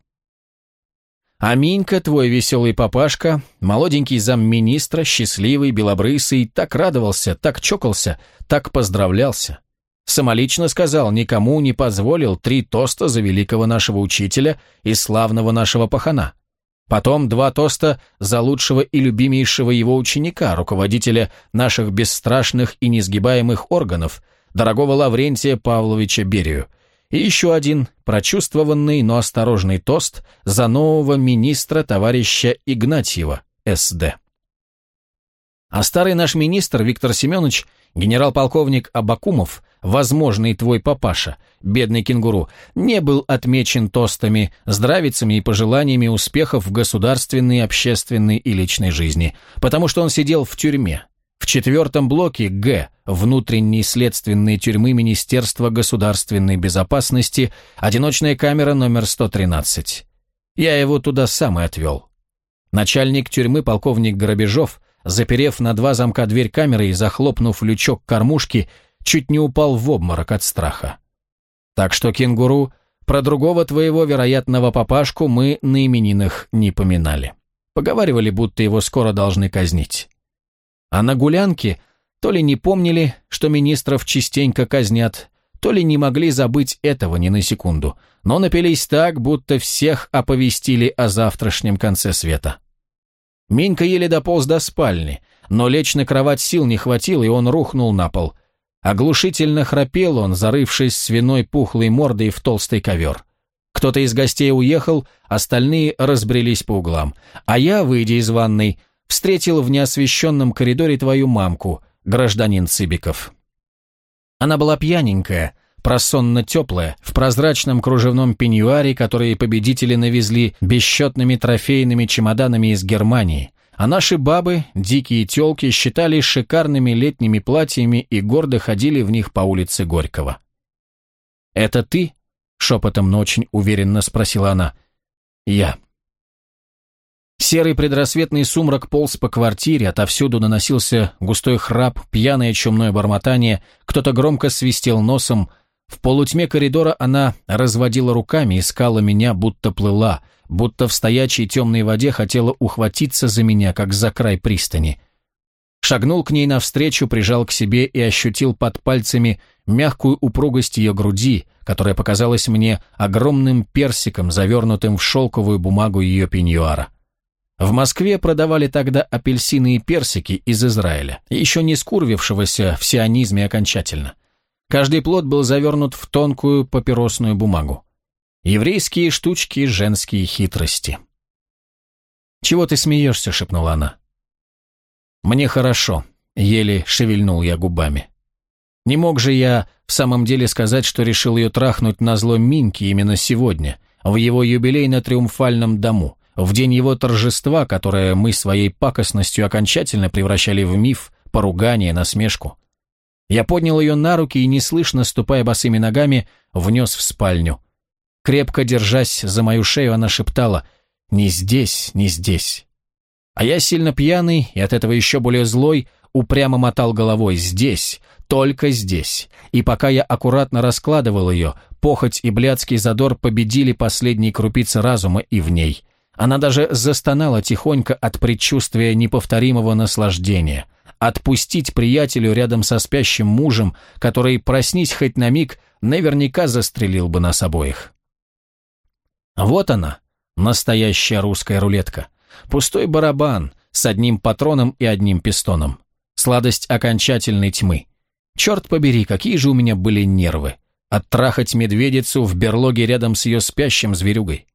А Минька, твой веселый папашка, молоденький замминистра, счастливый, белобрысый, так радовался, так чокался, так поздравлялся. Самолично сказал, никому не позволил три тоста за великого нашего учителя и славного нашего пахана. Потом два тоста за лучшего и любимейшего его ученика, руководителя наших бесстрашных и несгибаемых органов – дорогого Лаврентия Павловича Берию, И еще один прочувствованный, но осторожный тост за нового министра товарища Игнатьева, СД. А старый наш министр Виктор Семенович, генерал-полковник Абакумов, возможный твой папаша, бедный кенгуру, не был отмечен тостами, здравицами и пожеланиями успехов в государственной, общественной и личной жизни, потому что он сидел в тюрьме, в четвертом блоке Г внутренней следственной тюрьмы Министерства государственной безопасности, одиночная камера номер 113. Я его туда сам и отвел. Начальник тюрьмы полковник Грабежов, заперев на два замка дверь камеры и захлопнув лючок кормушки, чуть не упал в обморок от страха. Так что, кенгуру, про другого твоего вероятного папашку мы на именинах не поминали. Поговаривали, будто его скоро должны казнить. А на гулянке то ли не помнили, что министров частенько казнят, то ли не могли забыть этого ни на секунду, но напились так, будто всех оповестили о завтрашнем конце света. Минька еле дополз до спальни, но лечь на кровать сил не хватило, и он рухнул на пол. Оглушительно храпел он, зарывшись свиной пухлой мордой в толстый ковер. Кто-то из гостей уехал, остальные разбрелись по углам. А я, выйдя из ванной, встретил в неосвещенном коридоре твою мамку, гражданин Цыбиков. Она была пьяненькая, просонно-теплая, в прозрачном кружевном пеньюаре, который победители навезли бесчетными трофейными чемоданами из Германии, а наши бабы, дикие тёлки, считали шикарными летними платьями и гордо ходили в них по улице Горького. «Это ты?» — шепотом, но очень уверенно спросила она. «Я». Серый предрассветный сумрак полз по квартире, отовсюду наносился густой храп, пьяное чумное бормотание, кто-то громко свистел носом. В полутьме коридора она разводила руками, искала меня, будто плыла, будто в стоячей темной воде хотела ухватиться за меня, как за край пристани. Шагнул к ней навстречу, прижал к себе и ощутил под пальцами мягкую упругость ее груди, которая показалась мне огромным персиком, завернутым в шелковую бумагу ее пеньюара. В Москве продавали тогда апельсины и персики из Израиля, еще не скурвившегося в сионизме окончательно. Каждый плод был завернут в тонкую папиросную бумагу. Еврейские штучки, женские хитрости. «Чего ты смеешься?» — шепнула она. «Мне хорошо», — еле шевельнул я губами. Не мог же я в самом деле сказать, что решил ее трахнуть на зло Минки именно сегодня, в его юбилейно-триумфальном дому, в день его торжества, которое мы своей пакостностью окончательно превращали в миф, поругание, насмешку. Я поднял ее на руки и, неслышно ступая босыми ногами, внес в спальню. Крепко держась за мою шею, она шептала «Не здесь, не здесь». А я сильно пьяный и от этого еще более злой, упрямо мотал головой «Здесь, только здесь». И пока я аккуратно раскладывал ее, похоть и блядский задор победили последние крупицы разума и в ней. Она даже застонала тихонько от предчувствия неповторимого наслаждения. Отпустить приятелю рядом со спящим мужем, который, проснись хоть на миг, наверняка застрелил бы нас обоих. Вот она, настоящая русская рулетка. Пустой барабан с одним патроном и одним пистоном. Сладость окончательной тьмы. Черт побери, какие же у меня были нервы. Оттрахать медведицу в берлоге рядом с ее спящим зверюгой.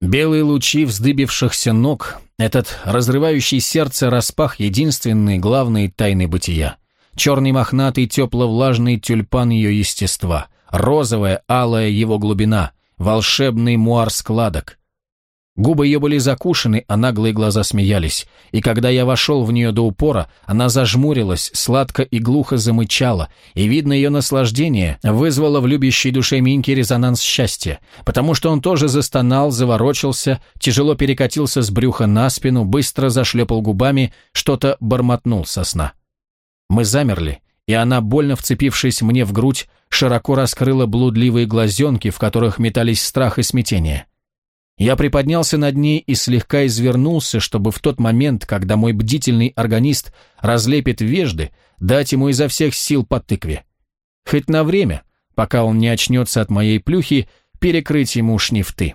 Белые лучи вздыбившихся ног, этот разрывающий сердце распах единственный главный тайны бытия. Черный мохнатый тепло-влажный тюльпан ее естества, розовая, алая его глубина, волшебный муар складок, Губы ее были закушены, а наглые глаза смеялись, и когда я вошел в нее до упора, она зажмурилась, сладко и глухо замычала, и, видно, ее наслаждение вызвало в любящей душе Миньки резонанс счастья, потому что он тоже застонал, заворочился, тяжело перекатился с брюха на спину, быстро зашлепал губами, что-то бормотнул со сна. Мы замерли, и она, больно вцепившись мне в грудь, широко раскрыла блудливые глазенки, в которых метались страх и смятение. Я приподнялся над ней и слегка извернулся, чтобы в тот момент, когда мой бдительный органист разлепит вежды, дать ему изо всех сил по тыкве. Хоть на время, пока он не очнется от моей плюхи, перекрыть ему шнифты.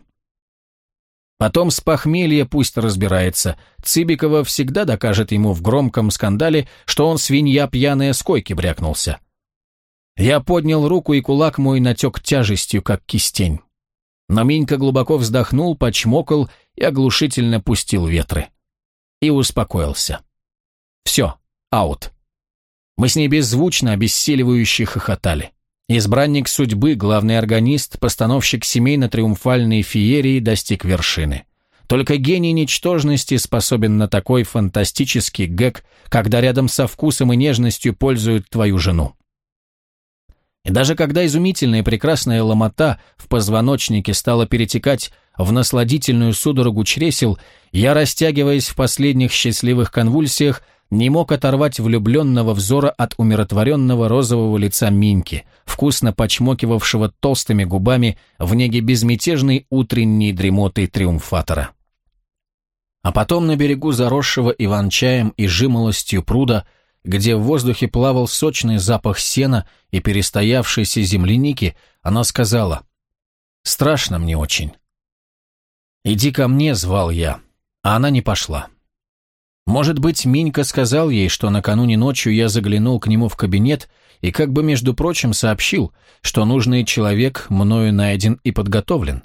Потом с похмелья пусть разбирается. Цибикова всегда докажет ему в громком скандале, что он свинья пьяная с койки брякнулся. Я поднял руку, и кулак мой натек тяжестью, как кистень. Но Минька глубоко вздохнул, почмокал и оглушительно пустил ветры. И успокоился. Все, аут. Мы с ней беззвучно, обессиливающе хохотали. Избранник судьбы, главный органист, постановщик семейно-триумфальной феерии достиг вершины. Только гений ничтожности способен на такой фантастический гэг, когда рядом со вкусом и нежностью пользуют твою жену. И даже когда изумительная и прекрасная ломота в позвоночнике стала перетекать в насладительную судорогу чресел, я, растягиваясь в последних счастливых конвульсиях, не мог оторвать влюбленного взора от умиротворенного розового лица Минки, вкусно почмокивавшего толстыми губами в неге безмятежной утренней дремоты триумфатора. А потом на берегу заросшего иван-чаем и жимолостью пруда, где в воздухе плавал сочный запах сена и перестоявшейся земляники, она сказала «Страшно мне очень». «Иди ко мне», — звал я, а она не пошла. Может быть, Минька сказал ей, что накануне ночью я заглянул к нему в кабинет и как бы, между прочим, сообщил, что нужный человек мною найден и подготовлен.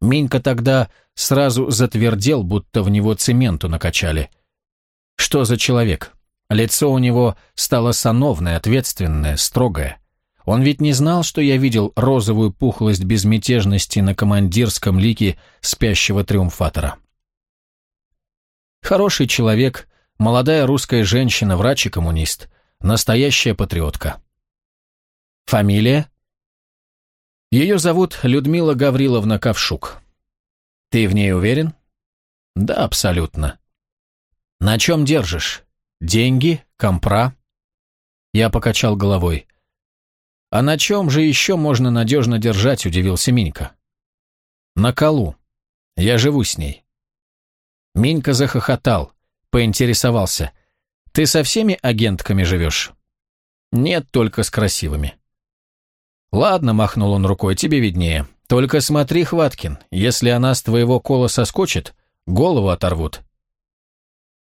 Минька тогда сразу затвердел, будто в него цементу накачали. Что за человек? Лицо у него стало сановное, ответственное, строгое. Он ведь не знал, что я видел розовую пухлость безмятежности на командирском лике спящего триумфатора. Хороший человек, молодая русская женщина, врач и коммунист, настоящая патриотка. Фамилия? Ее зовут Людмила Гавриловна Ковшук. Ты в ней уверен? Да, абсолютно. На чем держишь? Деньги? Компра? Я покачал головой. А на чем же еще можно надежно держать, удивился Минька. На колу. Я живу с ней. Минька захохотал, поинтересовался. «Ты со всеми агентками живешь?» «Нет, только с красивыми». «Ладно», — махнул он рукой, — «тебе виднее. Только смотри, Хваткин, если она с твоего кола соскочит, голову оторвут».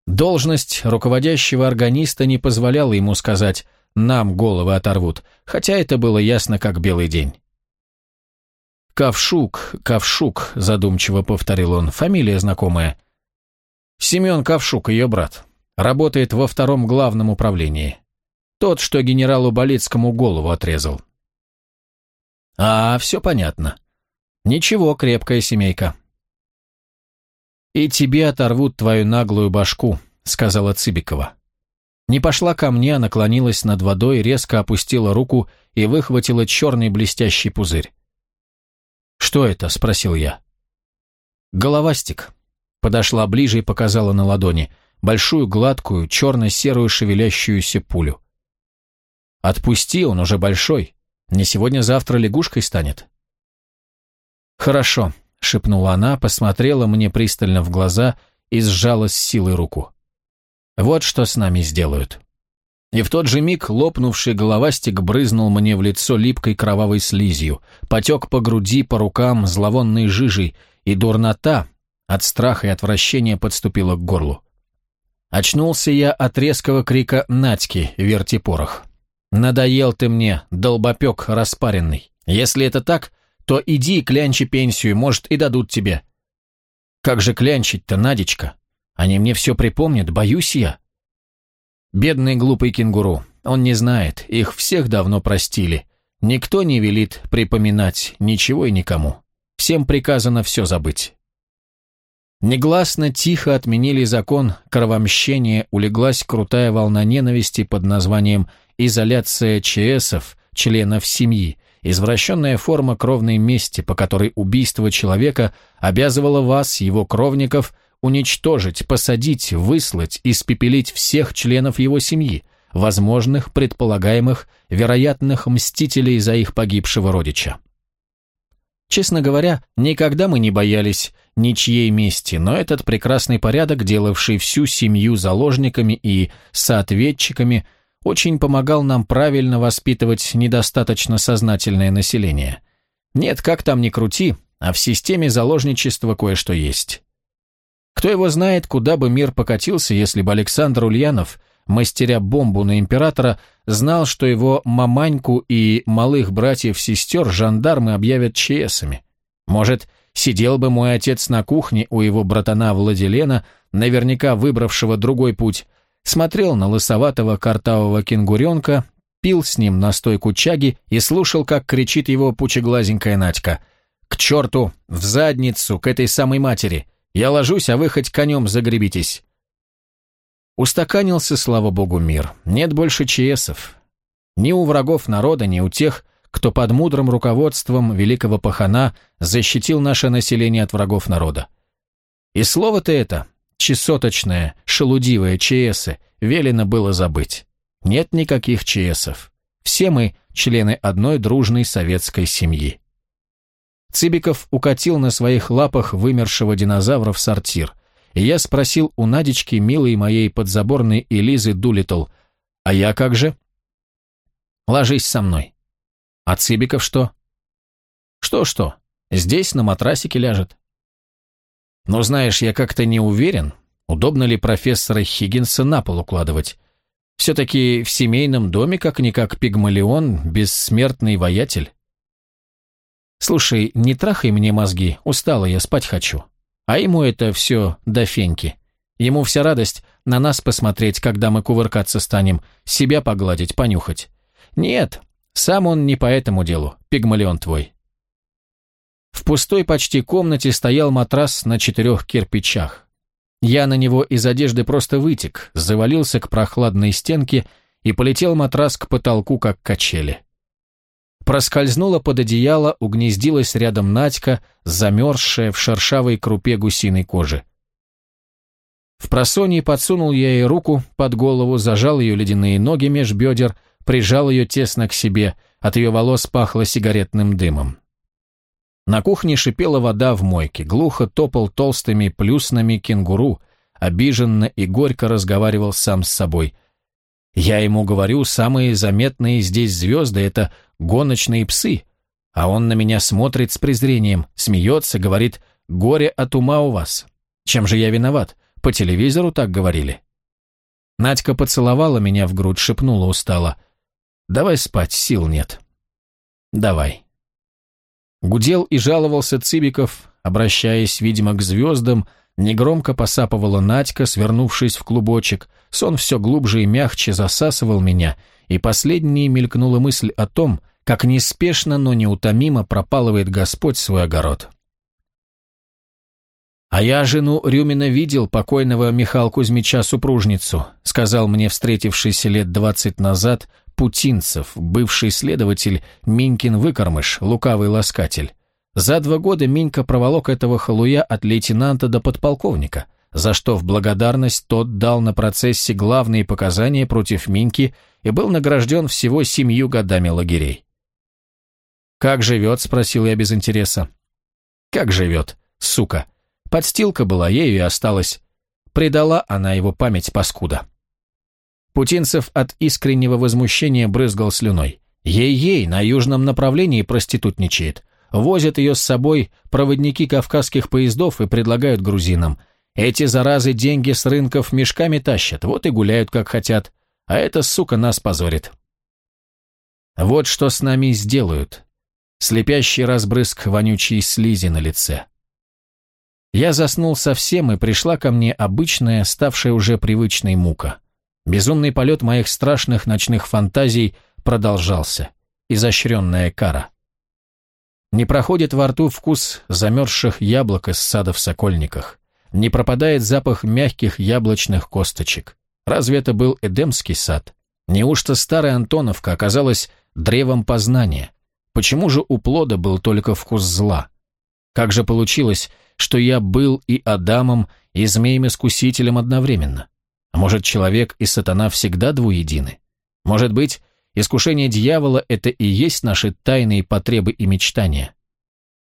Должность руководящего органиста не позволяла ему сказать «нам головы оторвут», хотя это было ясно как белый день. «Ковшук, Ковшук», — задумчиво повторил он, — «фамилия знакомая». Семен Ковшук, ее брат, работает во втором главном управлении. Тот, что генералу Болицкому голову отрезал. А, все понятно. Ничего, крепкая семейка. «И тебе оторвут твою наглую башку», — сказала Цыбикова. Не пошла ко мне, а наклонилась над водой, резко опустила руку и выхватила черный блестящий пузырь. «Что это?» — спросил я. «Головастик», Подошла ближе и показала на ладони большую, гладкую, черно-серую шевелящуюся пулю. «Отпусти, он уже большой. Не сегодня-завтра лягушкой станет». «Хорошо», — шепнула она, посмотрела мне пристально в глаза и сжала с силой руку. «Вот что с нами сделают». И в тот же миг лопнувший головастик брызнул мне в лицо липкой кровавой слизью, потек по груди, по рукам, зловонной жижей, и дурнота, от страха и отвращения подступила к горлу. Очнулся я от резкого крика Надьки, верти порох. «Надоел ты мне, долбопек распаренный. Если это так, то иди клянчи пенсию, может, и дадут тебе». «Как же клянчить-то, Надечка? Они мне все припомнят, боюсь я». Бедный глупый кенгуру, он не знает, их всех давно простили. Никто не велит припоминать ничего и никому. Всем приказано все забыть. Негласно, тихо отменили закон кровомщения, улеглась крутая волна ненависти под названием «изоляция ЧСов», членов семьи, извращенная форма кровной мести, по которой убийство человека обязывало вас, его кровников, уничтожить, посадить, выслать, испепелить всех членов его семьи, возможных, предполагаемых, вероятных мстителей за их погибшего родича. Честно говоря, никогда мы не боялись ничьей мести, но этот прекрасный порядок, делавший всю семью заложниками и соответчиками, очень помогал нам правильно воспитывать недостаточно сознательное население. Нет, как там ни крути, а в системе заложничества кое-что есть. Кто его знает, куда бы мир покатился, если бы Александр Ульянов, мастеря бомбу на императора, знал, что его маманьку и малых братьев-сестер жандармы объявят ЧСами. Может, сидел бы мой отец на кухне у его братана Владилена, наверняка выбравшего другой путь, смотрел на лысоватого картавого кенгуренка, пил с ним настойку чаги и слушал, как кричит его пучеглазенькая Надька. «К черту! В задницу! К этой самой матери! Я ложусь, а вы хоть конем загребитесь!» Устаканился, слава богу, мир. Нет больше ЧСов. Ни у врагов народа, ни у тех, кто под мудрым руководством великого пахана защитил наше население от врагов народа. И слово-то это, чесоточное, шелудивое ЧСы, велено было забыть. Нет никаких ЧСов. Все мы члены одной дружной советской семьи. Цыбиков укатил на своих лапах вымершего динозавра в сортир – и я спросил у Надечки, милой моей подзаборной Элизы Дулитл, «А я как же?» «Ложись со мной». «А Цыбиков что?» «Что-что? Здесь на матрасике ляжет». «Но знаешь, я как-то не уверен, удобно ли профессора Хиггинса на пол укладывать. Все-таки в семейном доме как-никак пигмалион, бессмертный воятель». «Слушай, не трахай мне мозги, устала я, спать хочу». А ему это все до феньки. Ему вся радость на нас посмотреть, когда мы кувыркаться станем, себя погладить, понюхать. Нет, сам он не по этому делу, пигмалион твой. В пустой почти комнате стоял матрас на четырех кирпичах. Я на него из одежды просто вытек, завалился к прохладной стенке и полетел матрас к потолку, как качели проскользнула под одеяло, угнездилась рядом Надька, замерзшая в шершавой крупе гусиной кожи. В просонье подсунул я ей руку под голову, зажал ее ледяные ноги меж бедер, прижал ее тесно к себе, от ее волос пахло сигаретным дымом. На кухне шипела вода в мойке, глухо топал толстыми плюснами кенгуру, обиженно и горько разговаривал сам с собой – я ему говорю, самые заметные здесь звезды — это гоночные псы. А он на меня смотрит с презрением, смеется, говорит, горе от ума у вас. Чем же я виноват? По телевизору так говорили. Надька поцеловала меня в грудь, шепнула устало. «Давай спать, сил нет». «Давай». Гудел и жаловался Цибиков, обращаясь, видимо, к звездам, Негромко посапывала Надька, свернувшись в клубочек, сон все глубже и мягче засасывал меня, и последней мелькнула мысль о том, как неспешно, но неутомимо пропалывает Господь свой огород. «А я жену Рюмина видел, покойного Михаила Кузьмича супружницу», сказал мне встретившийся лет двадцать назад Путинцев, бывший следователь Минькин Выкормыш, лукавый ласкатель. За два года Минька проволок этого халуя от лейтенанта до подполковника, за что в благодарность тот дал на процессе главные показания против Миньки и был награжден всего семью годами лагерей. «Как живет?» – спросил я без интереса. «Как живет, сука? Подстилка была, ею и осталась. Предала она его память паскуда». Путинцев от искреннего возмущения брызгал слюной. Ей-ей, на южном направлении проститутничает. Возят ее с собой проводники кавказских поездов и предлагают грузинам. Эти заразы деньги с рынков мешками тащат, вот и гуляют как хотят. А эта сука нас позорит. Вот что с нами сделают. Слепящий разбрызг вонючей слизи на лице. Я заснул совсем, и пришла ко мне обычная, ставшая уже привычной мука. Безумный полет моих страшных ночных фантазий продолжался. Изощренная кара. Не проходит во рту вкус замерзших яблок из сада в Сокольниках. Не пропадает запах мягких яблочных косточек. Разве это был Эдемский сад? Неужто старая Антоновка оказалась древом познания? Почему же у плода был только вкус зла? Как же получилось, что я был и Адамом, и змеем-искусителем одновременно? А может, человек и сатана всегда двуедины? Может быть, Искушение дьявола – это и есть наши тайные потребы и мечтания.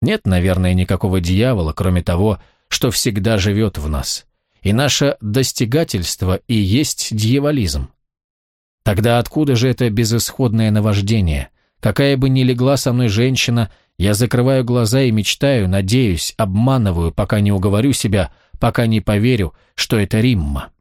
Нет, наверное, никакого дьявола, кроме того, что всегда живет в нас. И наше достигательство и есть дьяволизм. Тогда откуда же это безысходное наваждение? Какая бы ни легла со мной женщина, я закрываю глаза и мечтаю, надеюсь, обманываю, пока не уговорю себя, пока не поверю, что это Римма.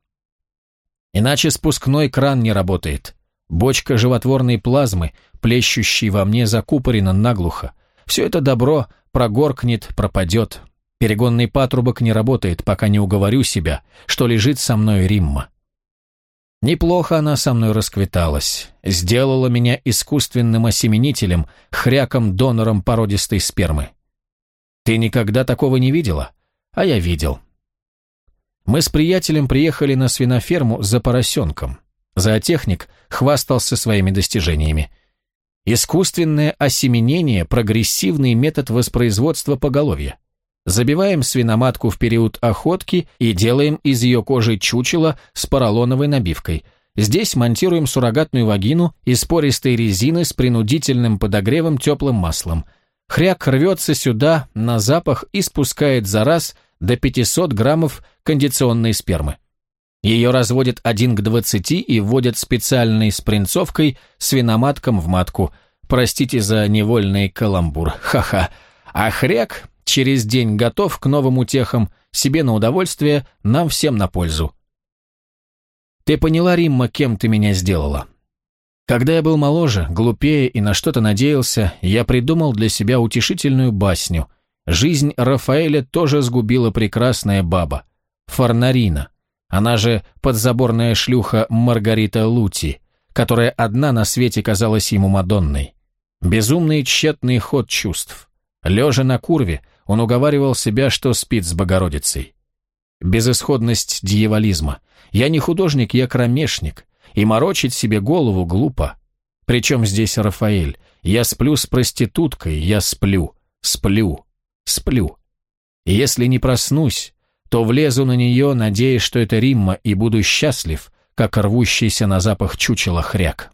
Иначе спускной кран не работает. Бочка животворной плазмы, плещущей во мне, закупорена наглухо. Все это добро прогоркнет, пропадет. Перегонный патрубок не работает, пока не уговорю себя, что лежит со мной Римма. Неплохо она со мной расквиталась, сделала меня искусственным осеменителем, хряком-донором породистой спермы. Ты никогда такого не видела? А я видел. Мы с приятелем приехали на свиноферму за поросенком. Зоотехник хвастался своими достижениями. Искусственное осеменение – прогрессивный метод воспроизводства поголовья. Забиваем свиноматку в период охотки и делаем из ее кожи чучело с поролоновой набивкой. Здесь монтируем суррогатную вагину из пористой резины с принудительным подогревом теплым маслом. Хряк рвется сюда на запах и спускает за раз до 500 граммов кондиционной спермы. Ее разводят 1 к 20 и вводят специальной спринцовкой свиноматкам в матку. Простите за невольный каламбур, ха-ха. А хряк через день готов к новым утехам, себе на удовольствие, нам всем на пользу. Ты поняла, Римма, кем ты меня сделала? Когда я был моложе, глупее и на что-то надеялся, я придумал для себя утешительную басню. Жизнь Рафаэля тоже сгубила прекрасная баба. Фарнарина. Она же подзаборная шлюха Маргарита Лути, которая одна на свете казалась ему Мадонной. Безумный тщетный ход чувств. Лежа на курве, он уговаривал себя, что спит с Богородицей. Безысходность дьяволизма. Я не художник, я кромешник. И морочить себе голову глупо. Причем здесь Рафаэль? Я сплю с проституткой, я сплю, сплю, сплю. Если не проснусь, то влезу на нее, надеясь, что это Римма, и буду счастлив, как рвущийся на запах чучела хряк.